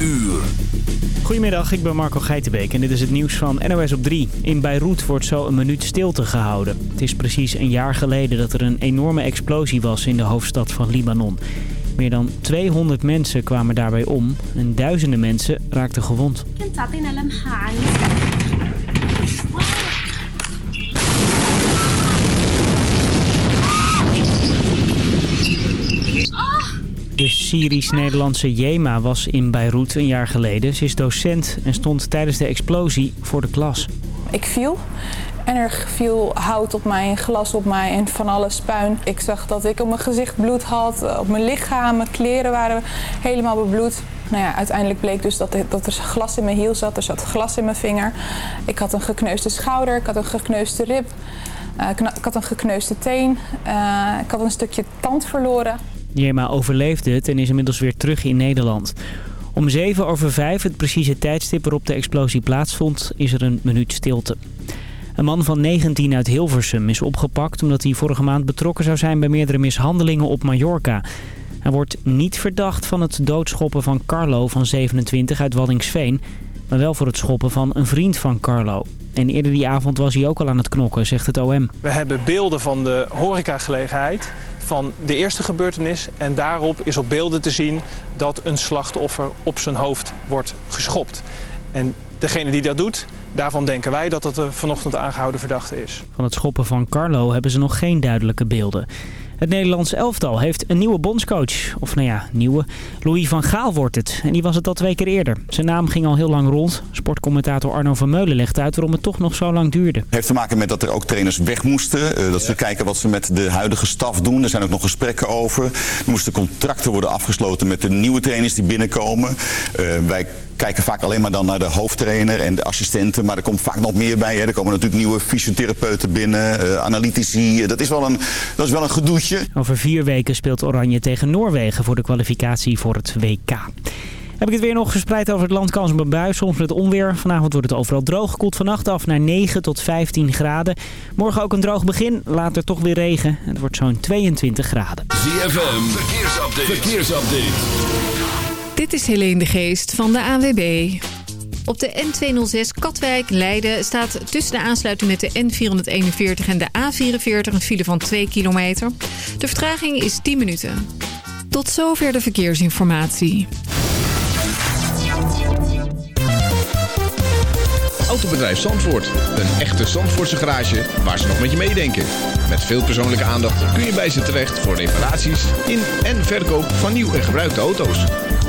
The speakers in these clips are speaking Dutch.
uur. Goedemiddag, ik ben Marco Geitenbeek en dit is het nieuws van NOS op 3. In Beirut wordt zo een minuut stilte gehouden. Het is precies een jaar geleden dat er een enorme explosie was in de hoofdstad van Libanon. Meer dan 200 mensen kwamen daarbij om en duizenden mensen raakten gewond. De Syrisch-Nederlandse Jema was in Beirut een jaar geleden. Ze is docent en stond tijdens de explosie voor de klas. Ik viel en er viel hout op mij, glas op mij en van alles puin. Ik zag dat ik op mijn gezicht bloed had, op mijn lichaam, mijn kleren waren helemaal bebloed. Nou ja, uiteindelijk bleek dus dat, er glas in mijn hiel zat, er zat glas in mijn vinger. Ik had een gekneusde schouder, ik had een gekneusde rib, uh, ik had een gekneusde teen, uh, ik had een stukje tand verloren. Jema overleefde het en is inmiddels weer terug in Nederland. Om 7 over 5, het precieze tijdstip waarop de explosie plaatsvond, is er een minuut stilte. Een man van 19 uit Hilversum is opgepakt omdat hij vorige maand betrokken zou zijn bij meerdere mishandelingen op Mallorca. Hij wordt niet verdacht van het doodschoppen van Carlo van 27 uit Waddingsveen, maar wel voor het schoppen van een vriend van Carlo. En eerder die avond was hij ook al aan het knokken, zegt het OM. We hebben beelden van de horecagelegenheid van de eerste gebeurtenis. En daarop is op beelden te zien dat een slachtoffer op zijn hoofd wordt geschopt. En degene die dat doet, daarvan denken wij dat het de vanochtend aangehouden verdachte is. Van het schoppen van Carlo hebben ze nog geen duidelijke beelden. Het Nederlands elftal heeft een nieuwe bondscoach. Of nou ja, nieuwe. Louis van Gaal wordt het. En die was het al twee keer eerder. Zijn naam ging al heel lang rond. Sportcommentator Arno van Meulen legt uit waarom het toch nog zo lang duurde. Het heeft te maken met dat er ook trainers weg moesten. Uh, dat ze kijken wat ze met de huidige staf doen. Er zijn ook nog gesprekken over. Er moesten contracten worden afgesloten met de nieuwe trainers die binnenkomen. Uh, wij kijken vaak alleen maar dan naar de hoofdtrainer en de assistenten. Maar er komt vaak nog meer bij. Hè. Er komen natuurlijk nieuwe fysiotherapeuten binnen, uh, analytici. Dat is, wel een, dat is wel een gedoetje. Over vier weken speelt Oranje tegen Noorwegen voor de kwalificatie voor het WK. Heb ik het weer nog verspreid over het land. Kans op een bui, soms met onweer. Vanavond wordt het overal droog. Koelt vannacht af naar 9 tot 15 graden. Morgen ook een droog begin. Later toch weer regen. Het wordt zo'n 22 graden. ZFM, verkeersupdate. verkeersupdate. Dit is Helene de Geest van de ANWB. Op de N206 Katwijk-Leiden staat tussen de aansluiting met de N441 en de A44 een file van 2 kilometer. De vertraging is 10 minuten. Tot zover de verkeersinformatie. Autobedrijf Zandvoort. Een echte Zandvoortse garage waar ze nog met je meedenken. Met veel persoonlijke aandacht kun je bij ze terecht voor reparaties in en verkoop van nieuw en gebruikte auto's.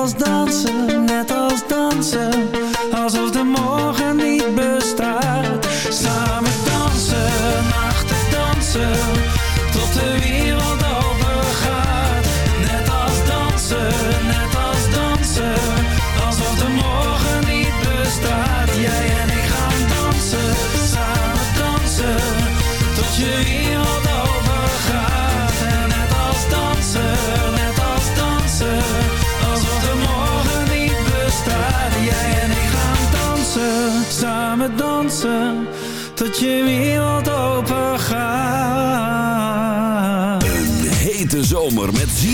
als dansen.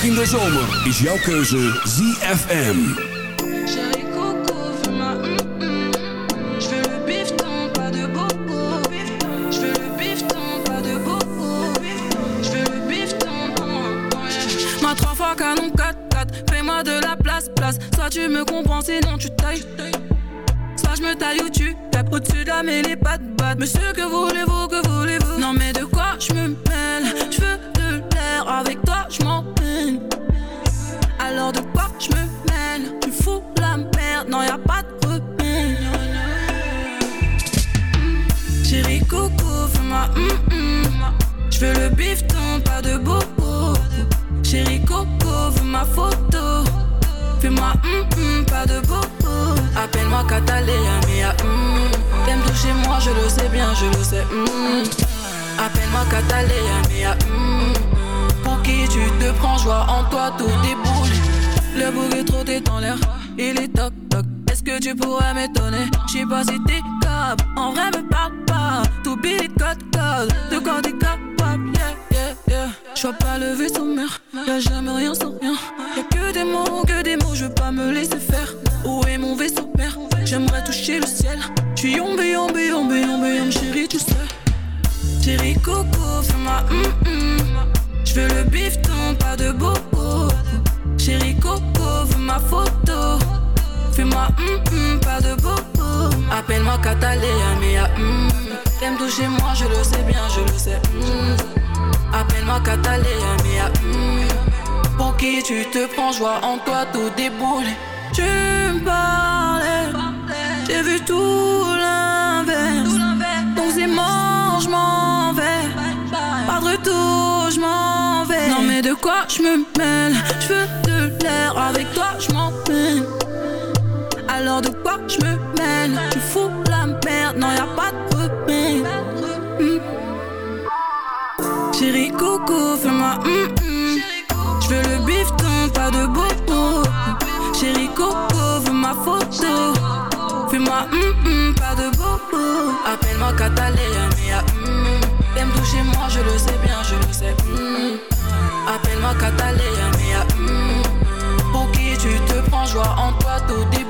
Ook in de zomer is jouw keuze ZFM. Canon 4-4, fais-moi de la place, place. Soit tu me comprends, sinon tu tailles. Soit je me taille ou tu tapes au-dessus de la mêlée, pas de. Monsieur, que voulez-vous, que voulez-vous photo. Fais-moi hum hum, pas de bobo Appelle-moi Catalina, mia hum T'aimes toucher moi, je le sais bien, je le sais Appelle-moi Catalina, mia Pour qui tu te prends, joie en toi, tout déboule Le bouc est trop l'air, il est toc toc. Est-ce que tu pourrais m'étonner? J'sais pas si t'es capable, en vrai me parle pas. T'oublies les codes codes, de quoi t'es capable? Yeah, yeah, yeah. J'vois pas le vaisseau mère, y'a jamais rien sans rien. Y'a que des mots, que des mots, je veux pas me laisser faire. Où est mon vaisseau père? J'aimerais toucher le ciel. J'suis yombe, yombe, yombe, yombe, yombe, chérie, tu sais. Chérie Coco, fais-moi hum hum. Je veux le bifton, pas de bobo Chérie Coco, veux ma photo. Fais-moi hum hum, pas de bobo Appelle-moi Catalina, mia hum T'aimes toucher moi, je le sais bien, je le sais hum. Appelle-moi Catalina, hum qui tu te prends, joie en toi, tout déboule Tu me parlais J'ai vu tout l'inverse. Donc c'est mort, je m'en vais. Pas de retour, je m'en vais. Non mais de quoi je me mêle? Je veux de l'air, avec toi je m'en Alors de quoi je me mêle? Tu fous la merde, non y'a pas de remède. Hmm. Chérie Coco, fais-moi pas de bobo. Chéri Coco, veux ma photo. Fais-moi, mm, pas de bobo. Appelle-moi Catalina, mea, ah, mm. T'aimes toucher moi, je le sais bien, je le sais, mm. Appelle-moi Catalina, mea. Ah, mm. Pour qui tu te prends, joie en toi, tout début.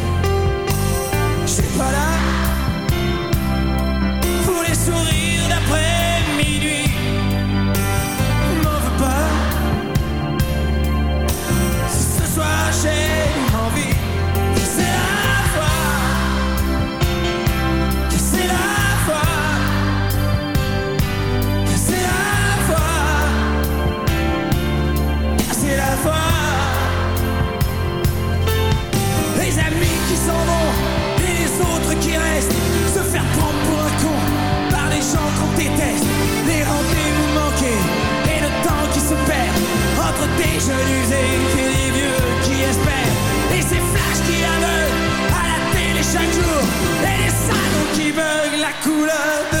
entre des jeunes usés et des vieux qui espèrent. Et ces flashs qui aveuglent à la télé chaque jour. Et les salons qui veulent la couleur de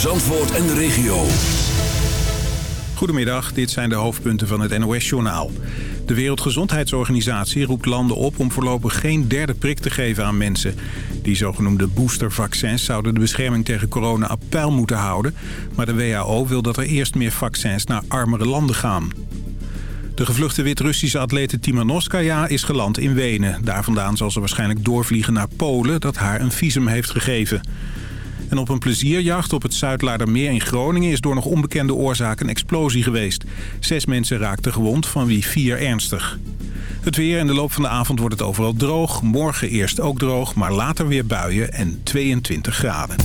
Zandvoort en de regio. Goedemiddag, dit zijn de hoofdpunten van het NOS-journaal. De Wereldgezondheidsorganisatie roept landen op om voorlopig geen derde prik te geven aan mensen. Die zogenoemde boostervaccins zouden de bescherming tegen corona op peil moeten houden. Maar de WHO wil dat er eerst meer vaccins naar armere landen gaan. De gevluchte Wit-Russische atlete Timanovskaya is geland in Wenen. Daar vandaan zal ze waarschijnlijk doorvliegen naar Polen dat haar een visum heeft gegeven. En op een plezierjacht op het Zuidlaardermeer in Groningen... is door nog onbekende oorzaak een explosie geweest. Zes mensen raakten gewond, van wie vier ernstig. Het weer in de loop van de avond wordt het overal droog. Morgen eerst ook droog, maar later weer buien en 22 graden.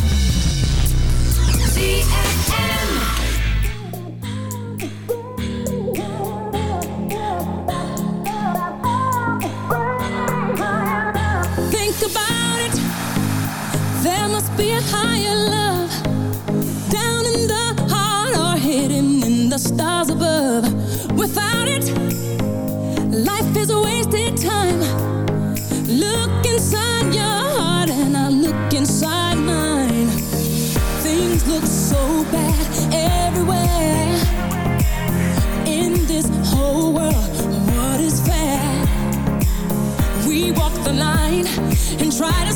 Try to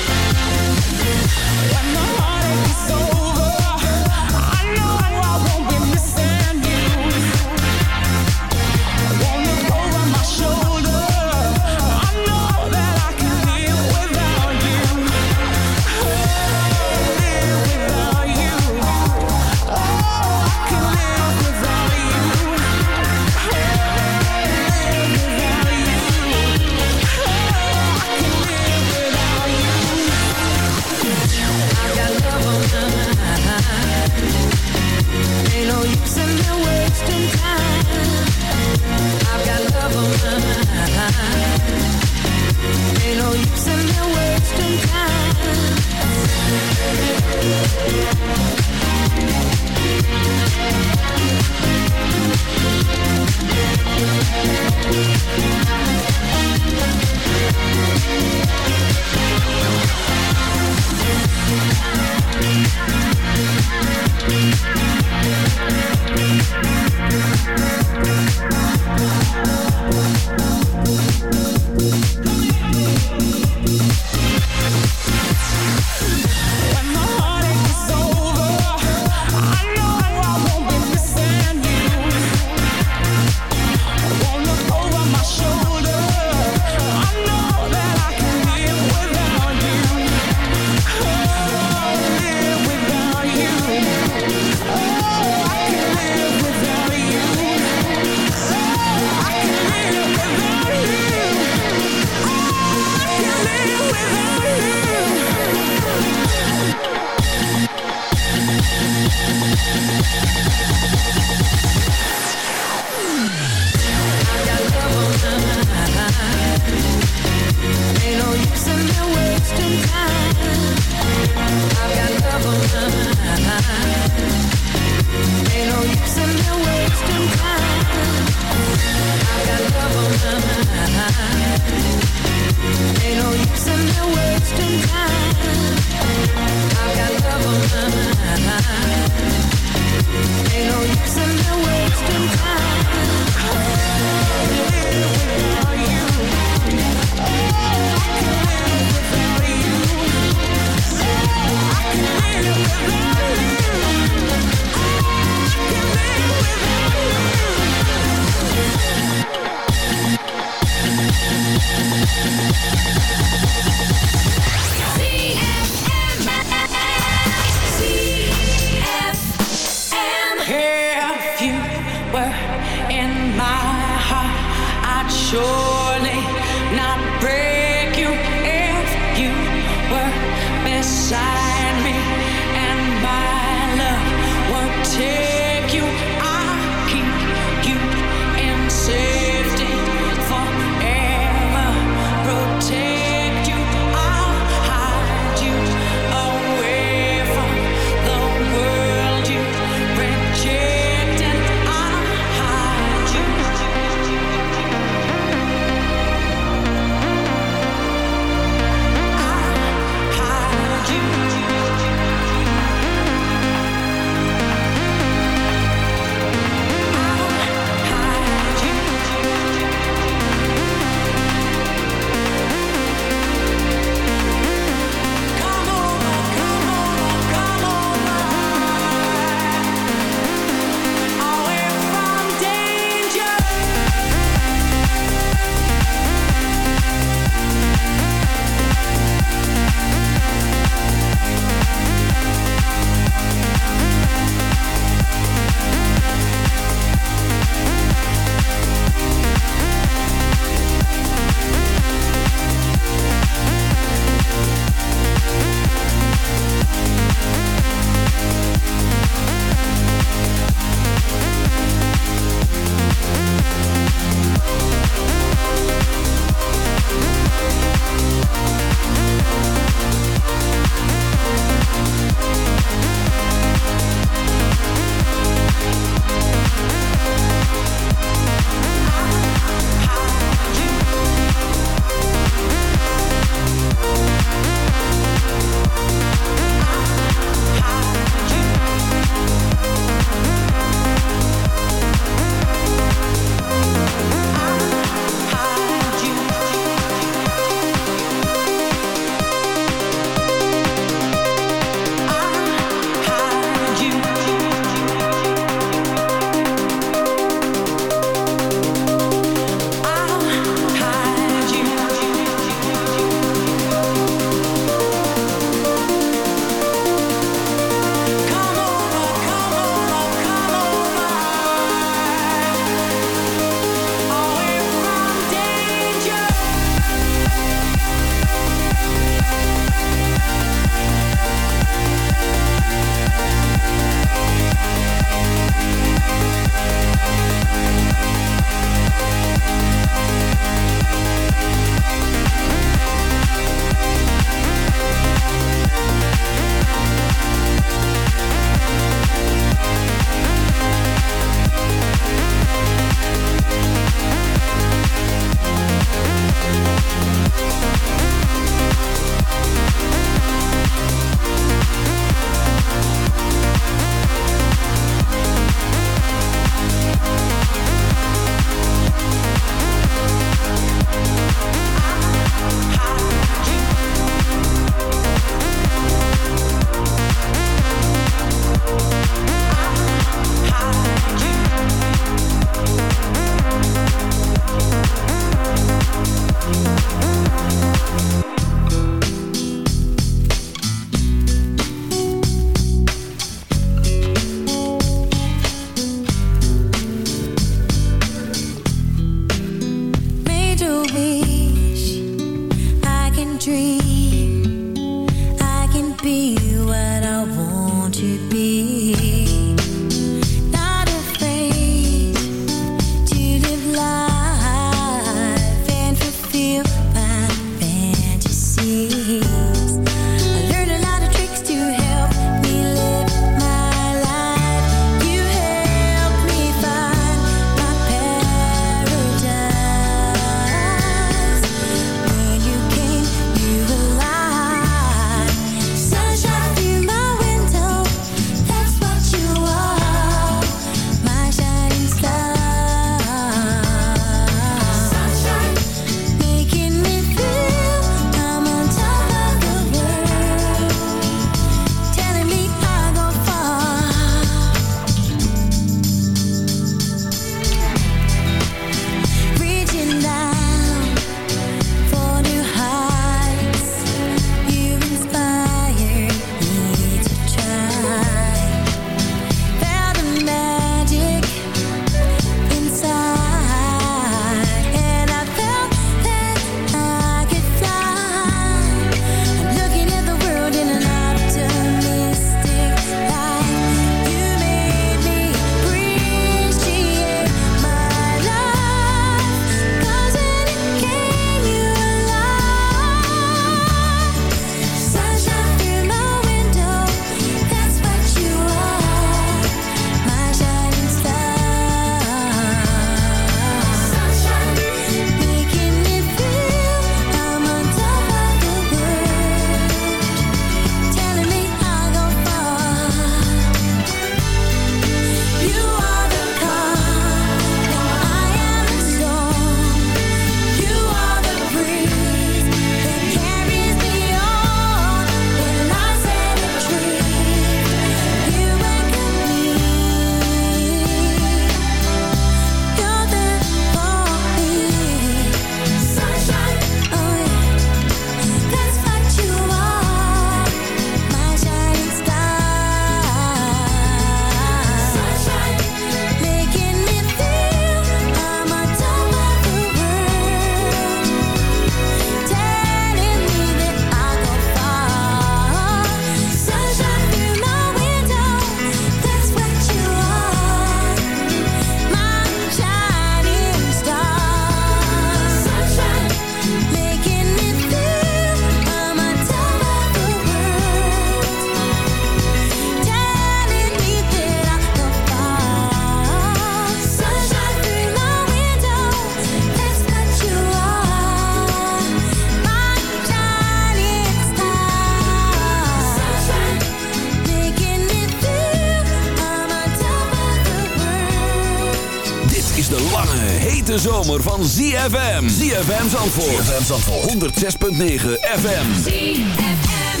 De zomer van ZFM. ZFM Zandvoort. ZFM Zandvoort. 106.9 FM. ZFM.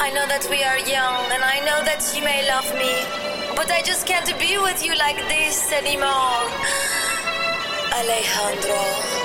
I know that we are young and I know that you may love me. But I just can't be with you like this anymore. Alejandro.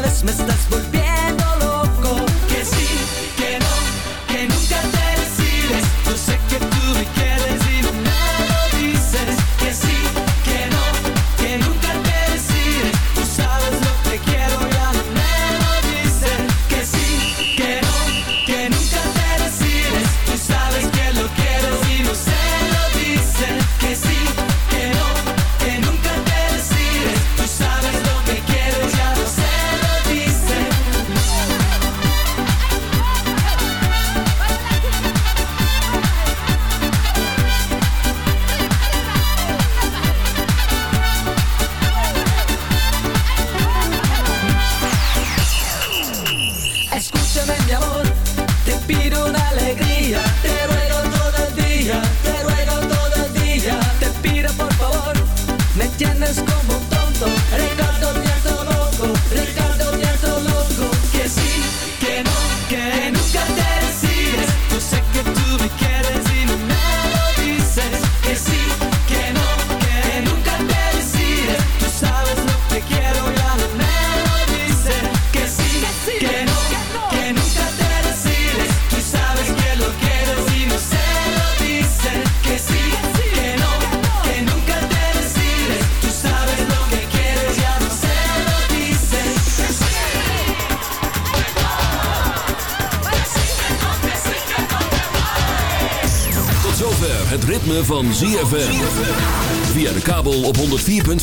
Cada vez me estás volviendo